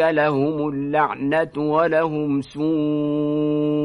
لهم اللعنة ولهم سوء